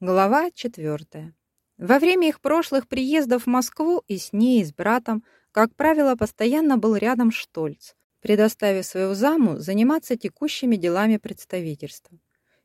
Глава четвертая. Во время их прошлых приездов в Москву и с ней, и с братом, как правило, постоянно был рядом Штольц, предоставив свою заму заниматься текущими делами представительства.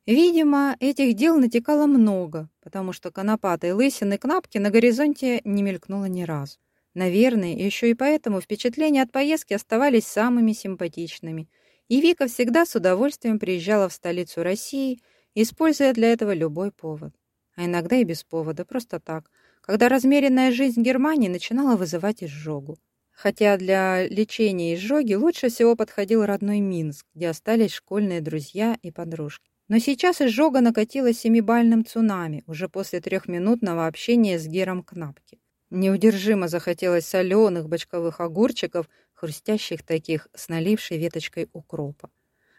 Видимо, этих дел натекало много, потому что конопатой лысины кнапки на горизонте не мелькнуло ни разу. Наверное, еще и поэтому впечатления от поездки оставались самыми симпатичными, и Вика всегда с удовольствием приезжала в столицу России, используя для этого любой повод а иногда и без повода, просто так, когда размеренная жизнь Германии начинала вызывать изжогу. Хотя для лечения изжоги лучше всего подходил родной Минск, где остались школьные друзья и подружки. Но сейчас изжога накатилась семибальным цунами, уже после трехминутного общения с Гером Кнапки. Неудержимо захотелось соленых бочковых огурчиков, хрустящих таких, с налившей веточкой укропа.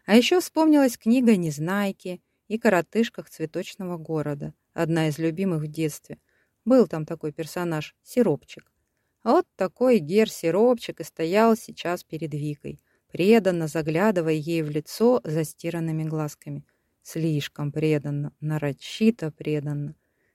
А еще вспомнилась книга «Незнайки» и «Коротышках цветочного города», одна из любимых в детстве. Был там такой персонаж, Сиропчик. Вот такой Гер Сиропчик и стоял сейчас перед Викой, преданно заглядывая ей в лицо застиранными глазками. Слишком преданно, нарочито преданно.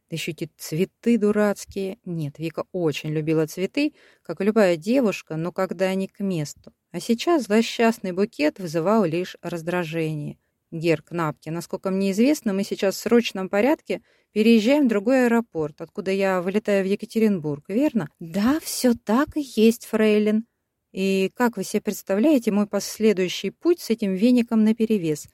Да еще эти цветы дурацкие. Нет, Вика очень любила цветы, как любая девушка, но когда они к месту. А сейчас злосчастный букет вызывал лишь раздражение. Гер Кнапки, насколько мне известно, мы сейчас в срочном порядке переезжаем в другой аэропорт, откуда я вылетаю в Екатеринбург, верно? Да, все так и есть, фрейлин. И как вы себе представляете мой последующий путь с этим веником наперевес?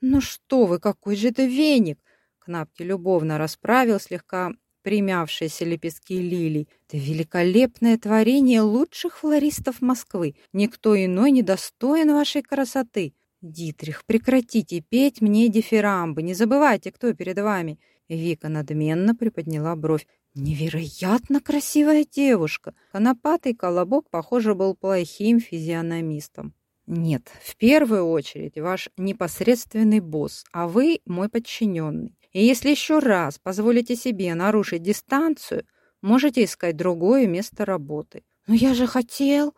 Ну что вы, какой же это веник? Кнапки любовно расправил слегка примявшиеся лепестки лилий. Это великолепное творение лучших флористов Москвы. Никто иной не достоин вашей красоты. Дитрих, прекратите петь мне дифирамбы. Не забывайте, кто перед вами. Вика надменно приподняла бровь. «Невероятно красивая девушка!» Конопатый колобок, похоже, был плохим физиономистом. «Нет, в первую очередь ваш непосредственный босс, а вы мой подчиненный. И если еще раз позволите себе нарушить дистанцию, можете искать другое место работы». «Но я же хотел...»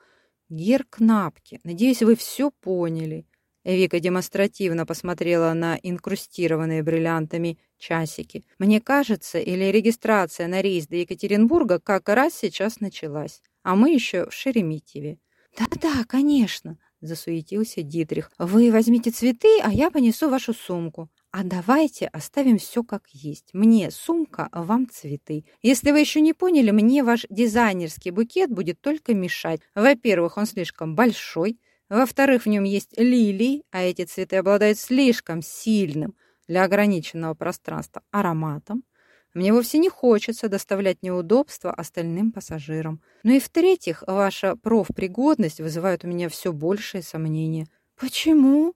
«Гер Кнапки, надеюсь, вы все поняли. Вика демонстративно посмотрела на инкрустированные бриллиантами часики. «Мне кажется, или регистрация на рейс до Екатеринбурга как раз сейчас началась, а мы еще в Шереметьеве». «Да-да, конечно», — засуетился Дитрих. «Вы возьмите цветы, а я понесу вашу сумку. А давайте оставим все как есть. Мне сумка, а вам цветы. Если вы еще не поняли, мне ваш дизайнерский букет будет только мешать. Во-первых, он слишком большой, во-вторых, в нем есть лилии, а эти цветы обладают слишком сильным для ограниченного пространства ароматом. Мне вовсе не хочется доставлять неудобства остальным пассажирам. Ну и в-третьих, ваша профпригодность вызывает у меня все большие сомнения. Почему?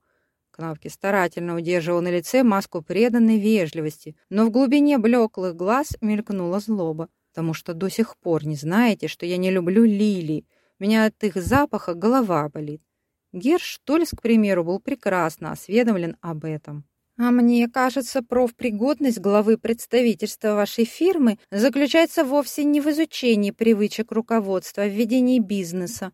Кнавки старательно удерживал на лице маску преданной вежливости, но в глубине блеклых глаз мелькнула злоба, потому что до сих пор не знаете, что я не люблю лилии. Меня от их запаха голова болит. Герш Тольс, к примеру, был прекрасно осведомлен об этом. А мне кажется, профпригодность главы представительства вашей фирмы заключается вовсе не в изучении привычек руководства, а в ведении бизнеса.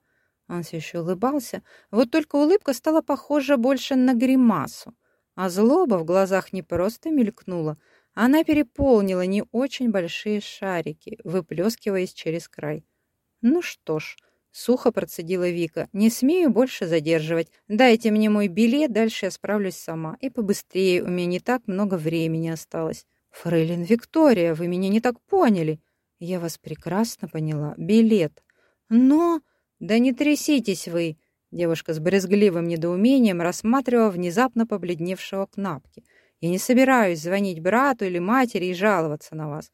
Он все еще улыбался, вот только улыбка стала похожа больше на гримасу. А злоба в глазах не просто мелькнула, она переполнила не очень большие шарики, выплескиваясь через край. Ну что ж, Сухо процедила Вика. «Не смею больше задерживать. Дайте мне мой билет, дальше я справлюсь сама. И побыстрее, у меня не так много времени осталось». «Фрейлин Виктория, вы меня не так поняли». «Я вас прекрасно поняла. Билет». «Но...» «Да не тряситесь вы!» Девушка с брезгливым недоумением рассматривала внезапно побледневшего Кнапки. «Я не собираюсь звонить брату или матери и жаловаться на вас».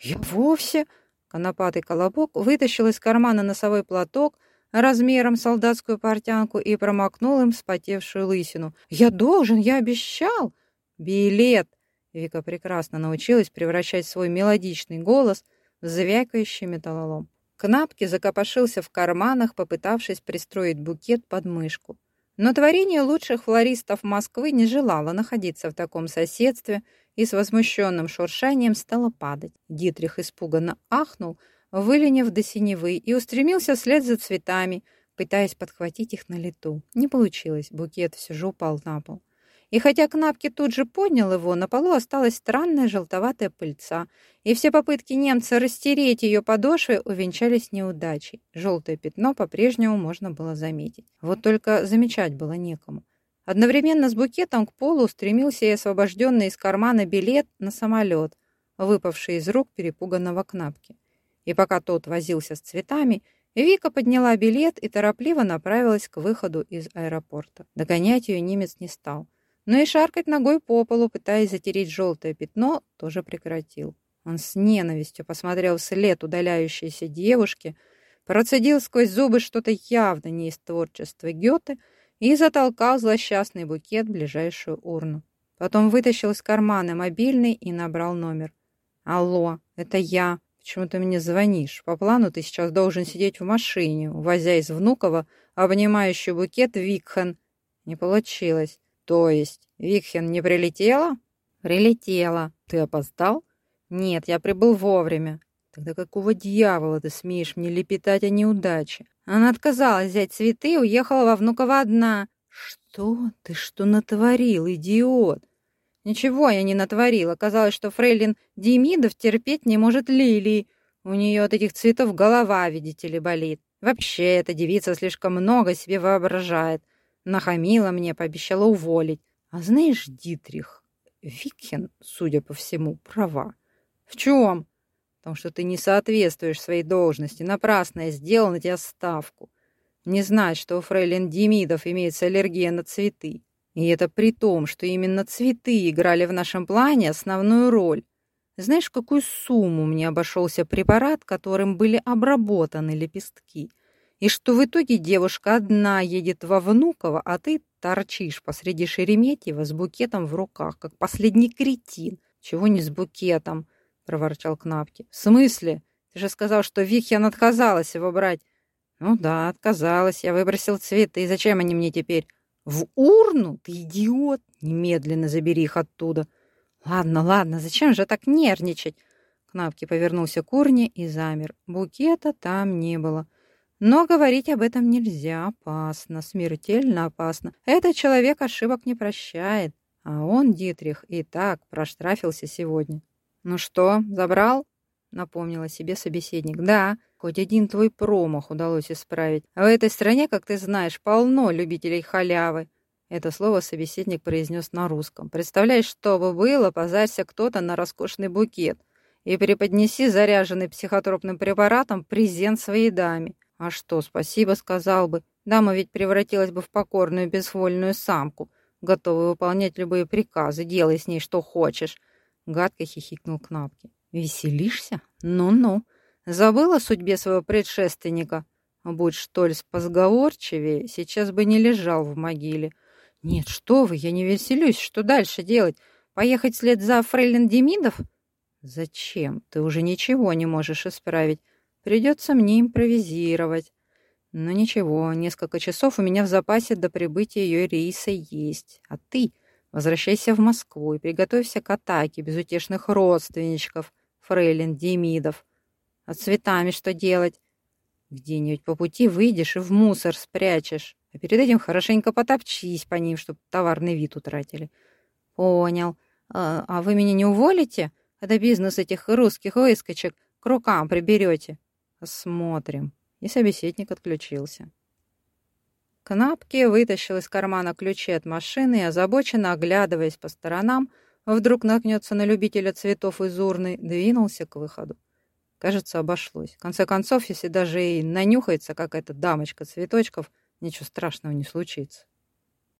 «Я вовсе...» Конопатый колобок вытащил из кармана носовой платок размером солдатскую портянку и промокнул им вспотевшую лысину. «Я должен, я обещал!» «Билет!» Вика прекрасно научилась превращать свой мелодичный голос в звякающий металлолом. Кнапки закопошился в карманах, попытавшись пристроить букет под мышку. Но творение лучших флористов Москвы не желало находиться в таком соседстве и с возмущенным шуршанием стало падать. Дитрих испуганно ахнул, выленив до синевы, и устремился вслед за цветами, пытаясь подхватить их на лету. Не получилось, букет все же упал на пол. И хотя Кнапки тут же поднял его, на полу осталась странная желтоватая пыльца, и все попытки немца растереть ее подошвы увенчались неудачей. Желтое пятно по-прежнему можно было заметить. Вот только замечать было некому. Одновременно с букетом к полу устремился и освобожденный из кармана билет на самолет, выпавший из рук перепуганного Кнапки. И пока тот возился с цветами, Вика подняла билет и торопливо направилась к выходу из аэропорта. Догонять ее немец не стал но и шаркать ногой по полу, пытаясь затереть желтое пятно, тоже прекратил. Он с ненавистью посмотрел вслед удаляющейся девушки, процедил сквозь зубы что-то явно не из творчества Гёте и затолкал злосчастный букет в ближайшую урну. Потом вытащил из кармана мобильный и набрал номер. «Алло, это я. Почему ты мне звонишь? По плану ты сейчас должен сидеть в машине, увозя из Внуково обнимающий букет Викхан. Не получилось. То есть Викхен не прилетела? Прилетела. Ты опоздал? Нет, я прибыл вовремя. Тогда какого дьявола ты смеешь мне лепетать о неудаче? Она отказалась взять цветы и уехала во Внуково одна. Что? Ты что натворил, идиот? Ничего я не натворил. Оказалось, что фрейлин Демидов терпеть не может лилии. У нее от этих цветов голова, видите ли, болит. Вообще, эта девица слишком много себе воображает. Нахамила мне, пообещала уволить. А знаешь, Дитрих, Викхен, судя по всему, права. В чем? В том, что ты не соответствуешь своей должности. Напрасно я сделал на тебя ставку. Не знать, что у фрейлин Демидов имеется аллергия на цветы. И это при том, что именно цветы играли в нашем плане основную роль. Знаешь, какую сумму мне обошелся препарат, которым были обработаны лепестки? И что в итоге девушка одна едет во Внуково, а ты торчишь посреди Шереметьева с букетом в руках, как последний кретин. Чего не с букетом, проворчал Кнапки. В смысле? Ты же сказал, что Вихьян отказалась его брать. Ну да, отказалась. Я выбросил цветы. И зачем они мне теперь? В урну? Ты идиот! Немедленно забери их оттуда. Ладно, ладно, зачем же так нервничать? Кнапки повернулся к урне и замер. Букета там не было. Но говорить об этом нельзя, опасно, смертельно опасно. Этот человек ошибок не прощает, а он, Дитрих, и так проштрафился сегодня. «Ну что, забрал?» — напомнила себе собеседник. «Да, хоть один твой промах удалось исправить. В этой стране, как ты знаешь, полно любителей халявы». Это слово собеседник произнес на русском. «Представляешь, что бы было, позарься кто-то на роскошный букет и преподнеси заряженный психотропным препаратом презент своей даме. А что, спасибо сказал бы. Дама ведь превратилась бы в покорную безвольную самку, готовую выполнять любые приказы, делай с ней что хочешь. Гадко хихикнул Кнапки. Веселишься? Ну-ну. Забыла о судьбе своего предшественника? Будь Штольц позговорчивее, сейчас бы не лежал в могиле. Нет, что вы, я не веселюсь. Что дальше делать? Поехать вслед за фрейлин Демидов? Зачем? Ты уже ничего не можешь исправить. Придется мне импровизировать. Но ничего, несколько часов у меня в запасе до прибытия ее рейса есть. А ты возвращайся в Москву и приготовься к атаке безутешных родственничков, фрейлин Демидов. А цветами что делать? Где-нибудь по пути выйдешь и в мусор спрячешь. А перед этим хорошенько потопчись по ним, чтобы товарный вид утратили. Понял. А, а вы меня не уволите? Это бизнес этих русских выскочек к рукам приберете. Смотрим. И собеседник отключился. Кнапки вытащил из кармана ключи от машины и, озабоченно оглядываясь по сторонам, вдруг наткнется на любителя цветов из урны, двинулся к выходу. Кажется, обошлось. В конце концов, если даже и нанюхается какая-то дамочка цветочков, ничего страшного не случится.